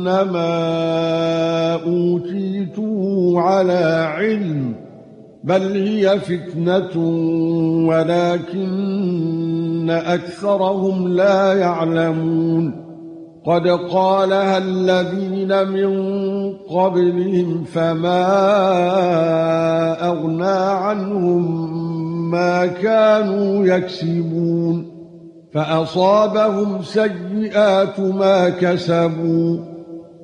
إِنَّمَا أُوتِيتُهُ عَلَى عِلْمٍ بَلْ هِيَ فِتْنَةٌ وَلَكِنَّ أَكْثَرَهُمْ لَا يَعْلَمُونَ. قَدْ قَالَهَا الَّذِينَ مِن قَبْلِهِمْ فَمَا أَغْنَى عَنْهُم مَّا كَانُوا يَكْسِبُونَ. فَأَصَابَهُمْ سَيِّئَاتُ مَا كَسَبُوا.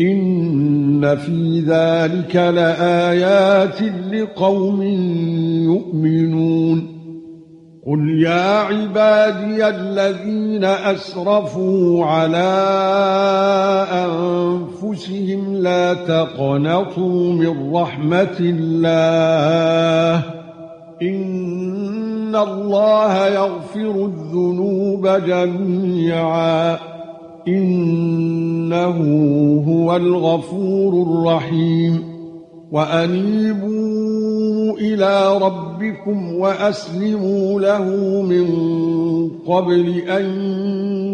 إِنَّ فِي ذَلِكَ لَآيَاتٍ لِقَوْمٍ يُؤْمِنُونَ قُلْ يَا عِبَادِيَ الَّذِينَ أَسْرَفُوا عَلَى أَنفُسِهِمْ لَا تَقْنَطُوا مِنْ رَحْمَةِ اللَّهِ إِنَّ اللَّهَ يَغْفِرُ الذُّنُوبَ جَمِيعًا إِنَّهُ هُوَ الْغَفُورُ الرَّحِيمُ. وَأَنِيبُوا إِلَى رَبِّكُمْ وَأَسْلِمُوا لَهُ مِن قَبْلِ أَن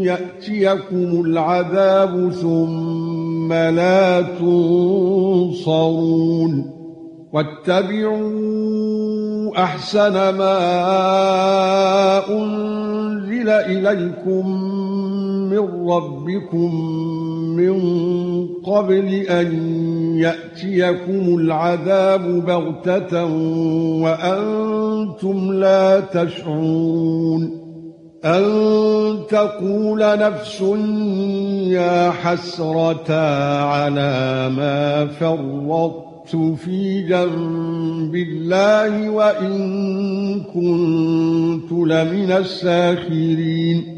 يَأْتِيَكُمُ الْعَذَابُ ثُمَّ لَا تُنصَرُونَ. وَاتَّبِعُوا أَحْسَنَ مَا أُنزِلَ إِلَيْكُم مِّن رَّبِّكُم مِّن قَبْلِ أَن يَأْتِيَكُمُ الْعَذَابُ بَغْتَةً وَأَنتُمْ لَا تَشْعُرُونَ أَن تَقُولَ نَفْسٌ يَا حَسْرَتَا عَلَى مَا فَرَّطتُ فِي جَنبِ اللَّهِ وَإِن كُنتُ لَمِنَ السَّاخِرِينَ